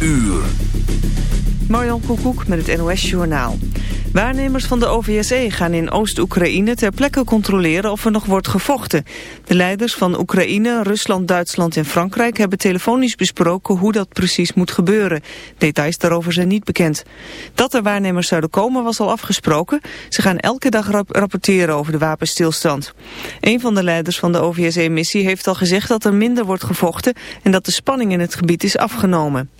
uur. Marjan Koekoek met het NOS-journaal. Waarnemers van de OVSE gaan in Oost-Oekraïne ter plekke controleren of er nog wordt gevochten. De leiders van Oekraïne, Rusland, Duitsland en Frankrijk hebben telefonisch besproken hoe dat precies moet gebeuren. Details daarover zijn niet bekend. Dat er waarnemers zouden komen was al afgesproken. Ze gaan elke dag rapporteren over de wapenstilstand. Een van de leiders van de OVSE-missie heeft al gezegd dat er minder wordt gevochten en dat de spanning in het gebied is afgenomen.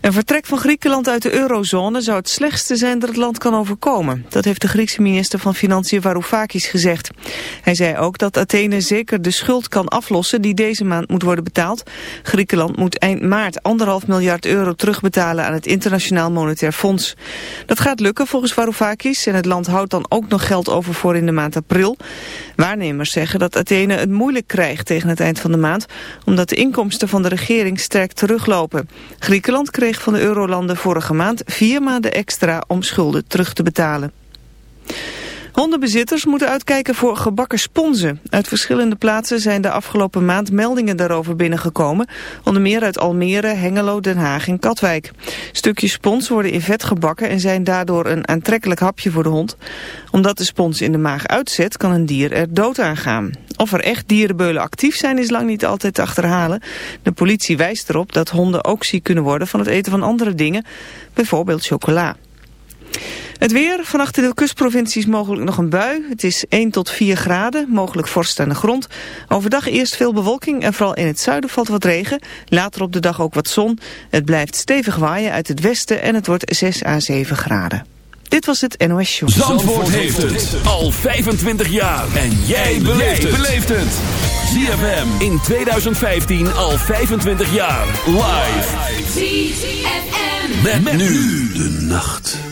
Een vertrek van Griekenland uit de eurozone zou het slechtste zijn dat het land kan overkomen. Dat heeft de Griekse minister van Financiën Varoufakis gezegd. Hij zei ook dat Athene zeker de schuld kan aflossen die deze maand moet worden betaald. Griekenland moet eind maart anderhalf miljard euro terugbetalen aan het Internationaal Monetair Fonds. Dat gaat lukken volgens Varoufakis en het land houdt dan ook nog geld over voor in de maand april. Waarnemers zeggen dat Athene het moeilijk krijgt tegen het eind van de maand, omdat de inkomsten van de regering sterk teruglopen. Griekenland kreeg van de eurolanden vorige maand vier maanden extra om schulden terug te betalen. Hondenbezitters moeten uitkijken voor gebakken sponsen. Uit verschillende plaatsen zijn de afgelopen maand meldingen daarover binnengekomen. Onder meer uit Almere, Hengelo, Den Haag en Katwijk. Stukjes spons worden in vet gebakken en zijn daardoor een aantrekkelijk hapje voor de hond. Omdat de spons in de maag uitzet, kan een dier er dood aan gaan. Of er echt dierenbeulen actief zijn is lang niet altijd te achterhalen. De politie wijst erop dat honden ook ziek kunnen worden van het eten van andere dingen, bijvoorbeeld chocola. Het weer, vannacht in de kustprovincies mogelijk nog een bui. Het is 1 tot 4 graden, mogelijk vorst aan de grond. Overdag eerst veel bewolking en vooral in het zuiden valt wat regen. Later op de dag ook wat zon. Het blijft stevig waaien uit het westen en het wordt 6 à 7 graden. Dit was het NOS Show. Zandvoort, Zandvoort heeft het al 25 jaar. En jij beleeft het. ZFM in 2015 al 25 jaar. Live. ZFM. met nu de nacht.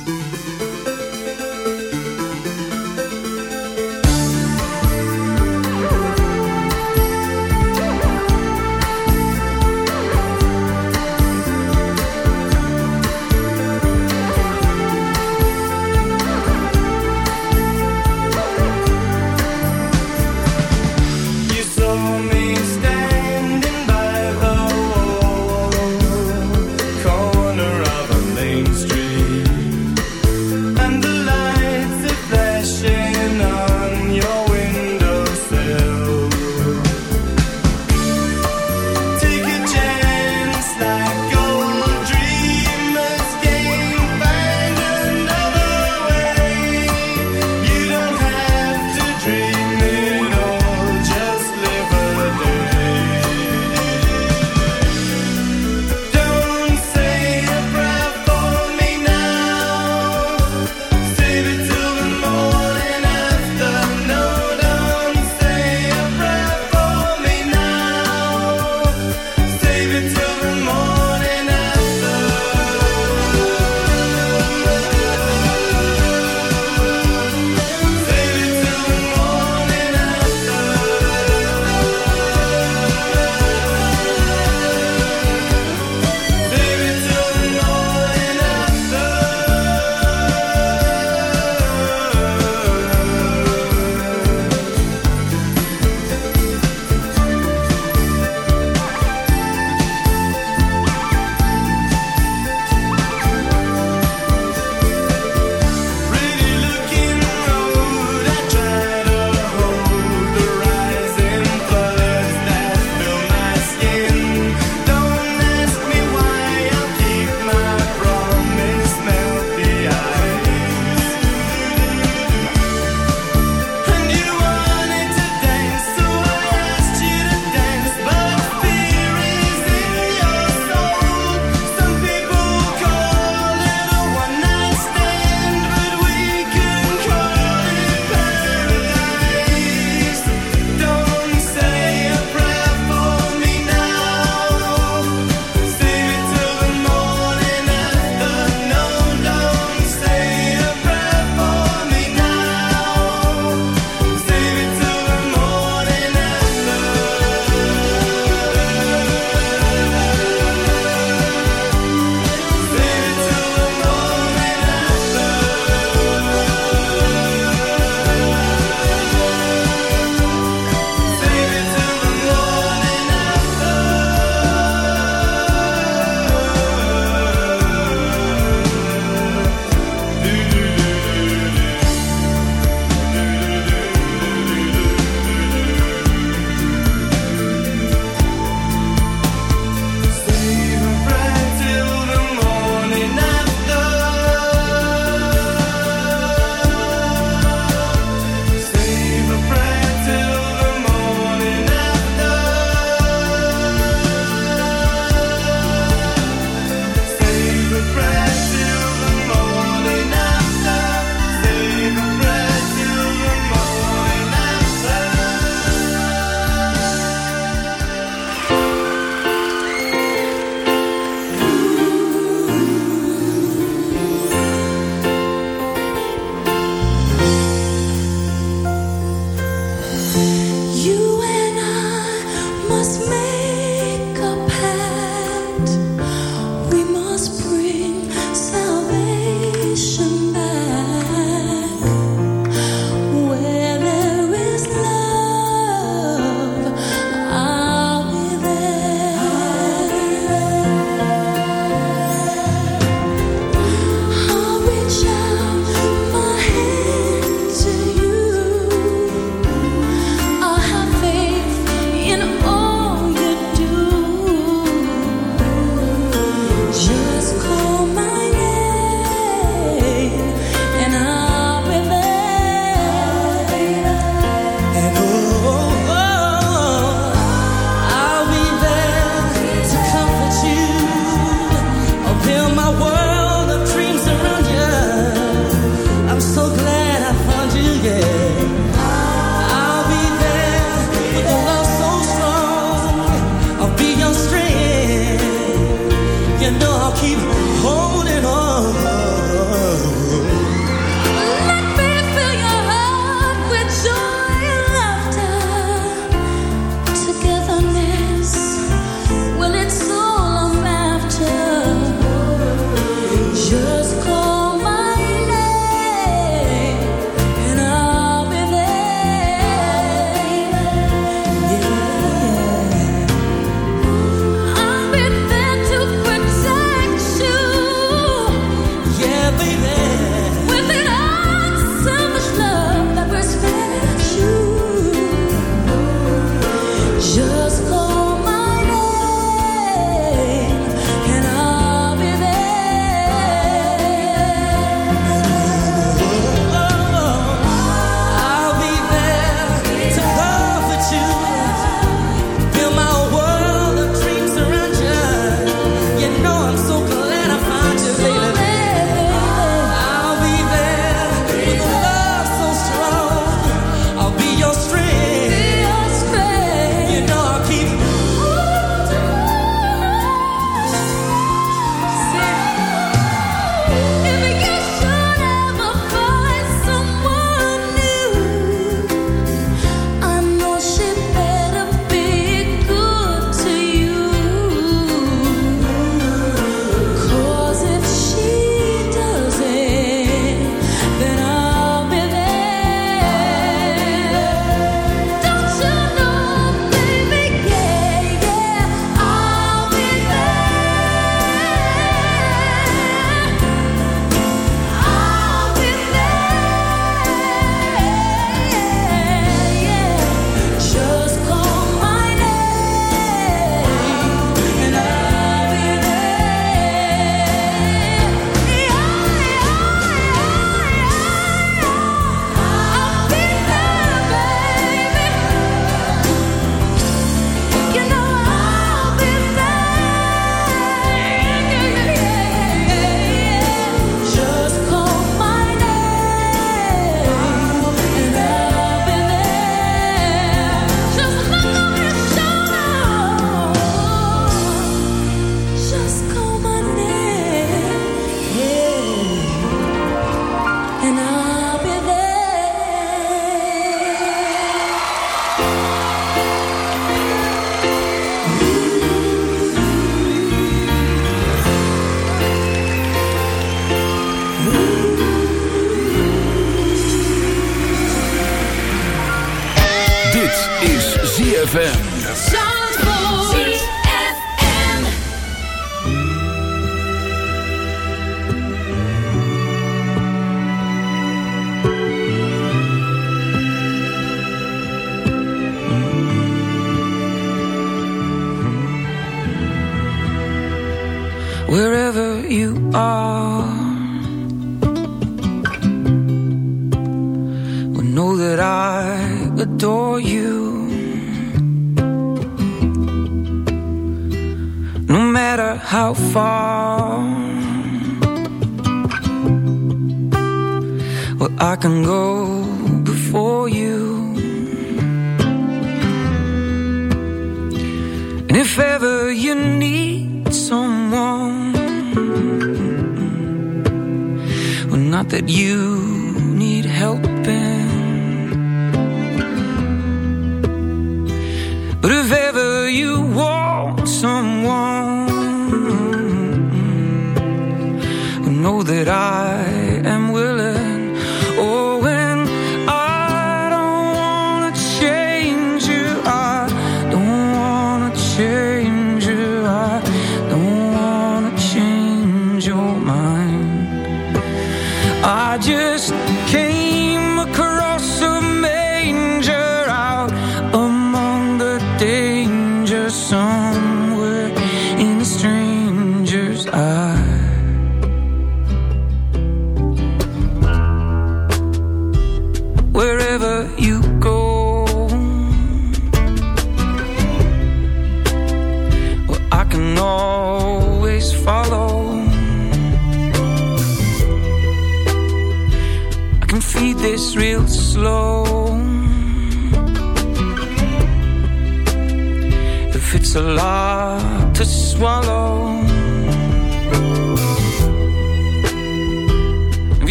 It's a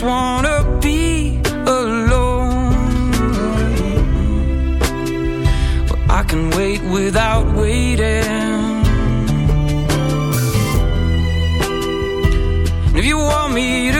just wanna be alone. But I can wait without waiting. If you want me to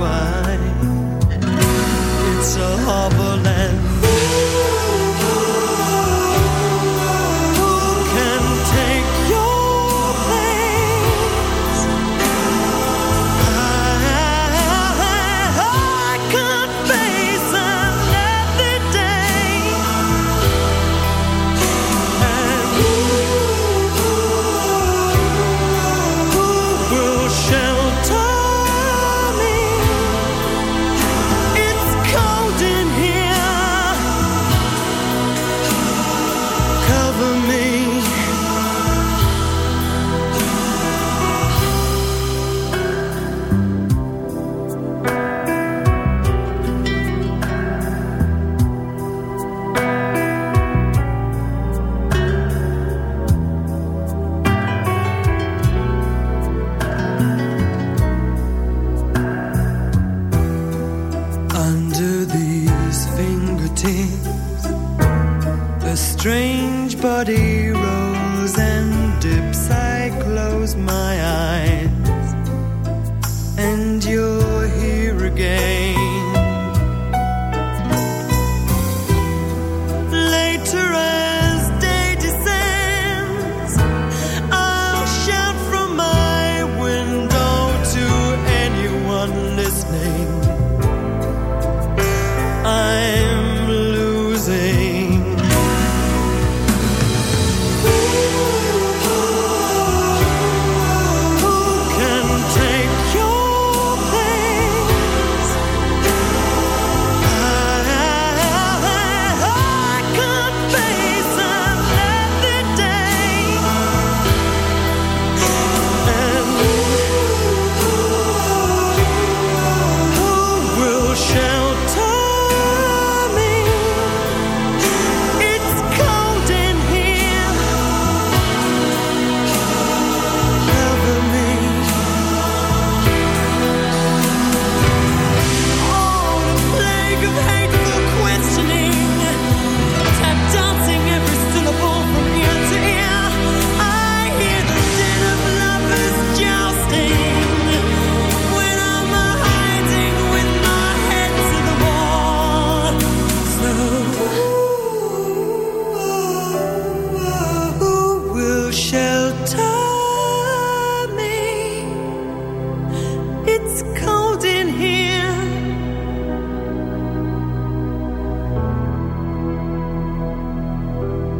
why. It's a harbor body rolls and dips. I close my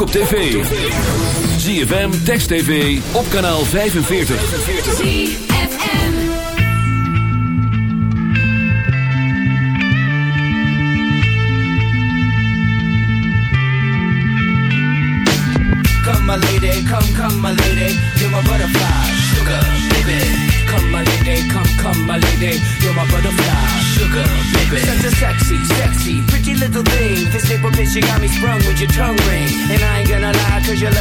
ook op tv. ZFM, Text TV, op kanaal 45. ZFM. Come my lady, come, come my lady, you're my butterfly, sugar, baby. Come my lady, come, come my lady, you're my butterfly, sugar. baby. Such a sexy, sexy, pretty little thing. This bitch, you got me sprung with your tongue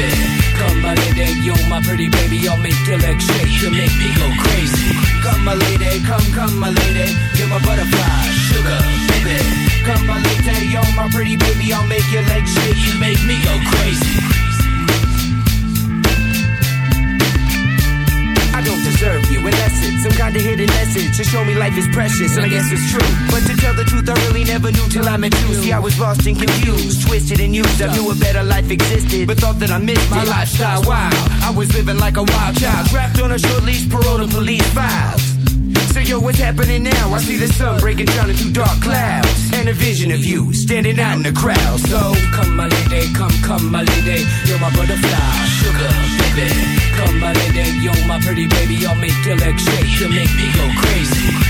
baby. Come, my lady, you're my pretty baby. I'll make your legs shake, you make me go crazy. Come, my lady, come, come, my lady. You're my butterfly, sugar, baby. Come, my lady, you're my pretty baby. I'll make your legs shake, you make me go crazy. I don't deserve you unless it's some kind of hidden message to show me life is precious, and I guess it's true. Never knew till I met you. See, I was lost and confused, twisted and used. I knew a better life existed, but thought that I missed my lifestyle. Wild, I was living like a wild child, trapped on a short leash, parole to police files. So yo, what's happening now? I see the sun breaking down into dark clouds And a vision of you standing out in the crowd So come my lady, come, come my lady You're my butterfly, sugar, baby Come my lady, you're my pretty baby I'll make your legs shake, you make me go crazy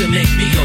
Shake. Make me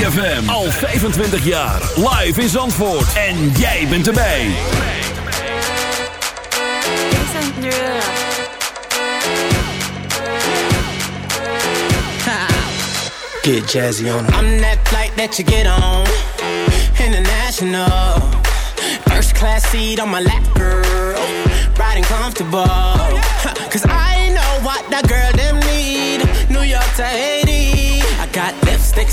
ZFM. Al 25 jaar. Live in Zandvoort. En jij bent erbij. Get jazzy on. I'm that flight that you get on. International. First class seat on my lap, girl. Riding comfortable. Cause I know what that girl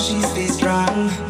she's this strong.